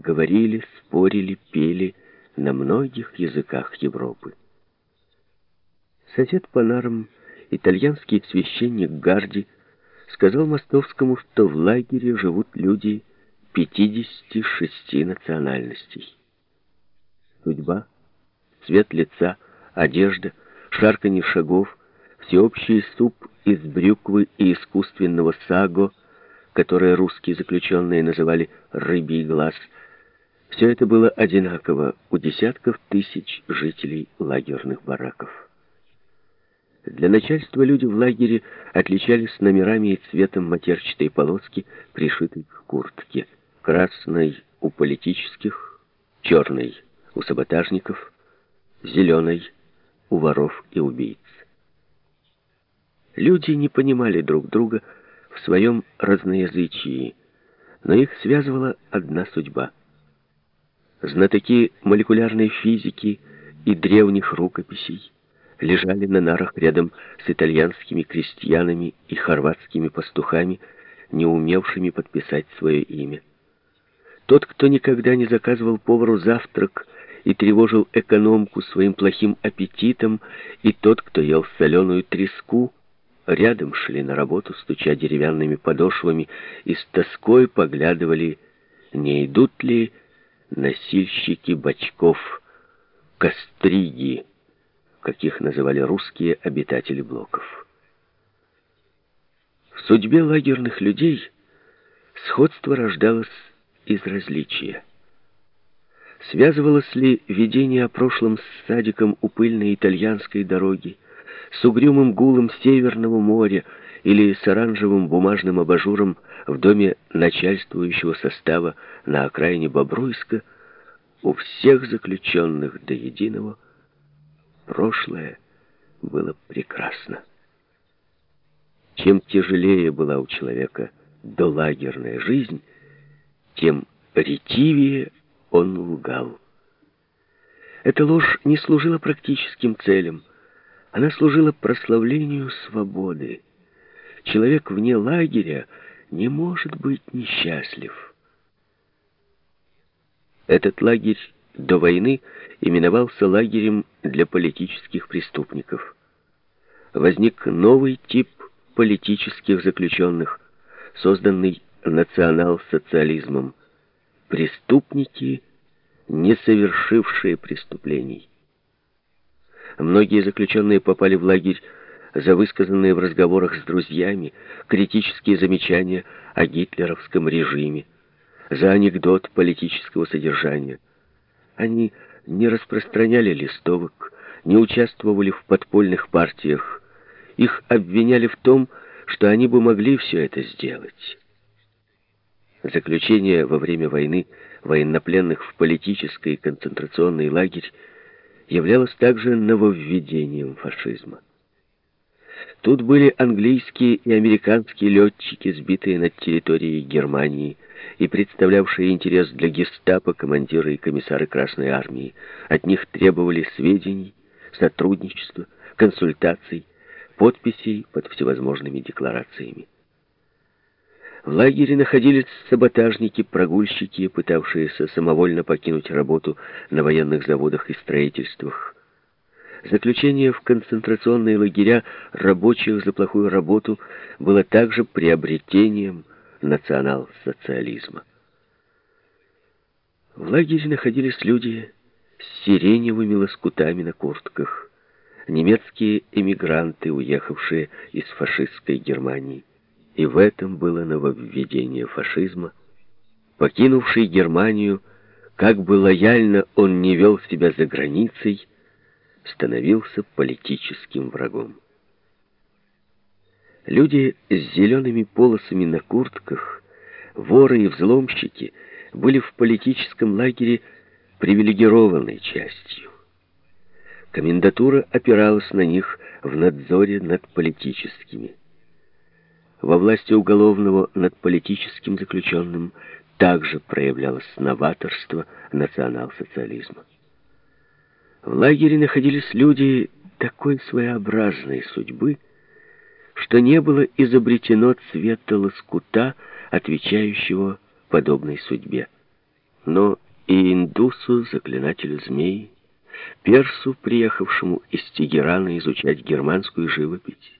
говорили, спорили, пели на многих языках Европы. Сосед по нарам, итальянский священник Гарди, сказал Мостовскому, что в лагере живут люди 56 национальностей. Судьба, цвет лица, одежда, шарканье шагов, всеобщий суп из брюквы и искусственного саго, которое русские заключенные называли «рыбий глаз», все это было одинаково у десятков тысяч жителей лагерных бараков. Для начальства люди в лагере отличались номерами и цветом матерчатой полоски, пришитой к куртке. Красной у политических, черной у саботажников, зеленой у воров и убийц. Люди не понимали друг друга в своем разноязычии, но их связывала одна судьба. Знатоки молекулярной физики и древних рукописей лежали на нарах рядом с итальянскими крестьянами и хорватскими пастухами, не умевшими подписать свое имя. Тот, кто никогда не заказывал повару завтрак и тревожил экономку своим плохим аппетитом, и тот, кто ел соленую треску, рядом шли на работу, стуча деревянными подошвами, и с тоской поглядывали, не идут ли носильщики бочков, костриги, каких называли русские обитатели блоков. В судьбе лагерных людей сходство рождалось из различия. Связывалось ли видение о прошлом с садиком у пыльной итальянской дороги, с угрюмым гулом Северного моря или с оранжевым бумажным абажуром в доме начальствующего состава на окраине Бобруйска, у всех заключенных до единого прошлое было прекрасно. Чем тяжелее была у человека долагерная жизнь, тем ретивее он лгал. Эта ложь не служила практическим целям. Она служила прославлению свободы. Человек вне лагеря не может быть несчастлив. Этот лагерь до войны именовался лагерем для политических преступников. Возник новый тип политических заключенных, созданный национал-социализмом. Преступники, не совершившие преступлений. Многие заключенные попали в лагерь за высказанные в разговорах с друзьями критические замечания о гитлеровском режиме, за анекдот политического содержания. Они не распространяли листовок, не участвовали в подпольных партиях. Их обвиняли в том, что они бы могли все это сделать. Заключение во время войны военнопленных в политический концентрационный лагерь являлось также нововведением фашизма. Тут были английские и американские летчики, сбитые над территорией Германии и представлявшие интерес для гестапо командиры и комиссары Красной Армии. От них требовали сведений, сотрудничества, консультаций, подписей под всевозможными декларациями. В лагере находились саботажники, прогульщики, пытавшиеся самовольно покинуть работу на военных заводах и строительствах. Заключение в концентрационные лагеря рабочих за плохую работу было также приобретением национал-социализма. В лагере находились люди с сиреневыми лоскутами на куртках, немецкие эмигранты, уехавшие из фашистской Германии. И в этом было нововведение фашизма. Покинувший Германию, как бы лояльно он не вел себя за границей, становился политическим врагом. Люди с зелеными полосами на куртках, воры и взломщики, были в политическом лагере привилегированной частью. Комендатура опиралась на них в надзоре над политическими во власти уголовного над политическим заключенным также проявлялось новаторство национал-социализма. В лагере находились люди такой своеобразной судьбы, что не было изобретено цвета лоскута, отвечающего подобной судьбе. но и индусу, заклинателю змей, персу, приехавшему из Тегерана изучать германскую живопись,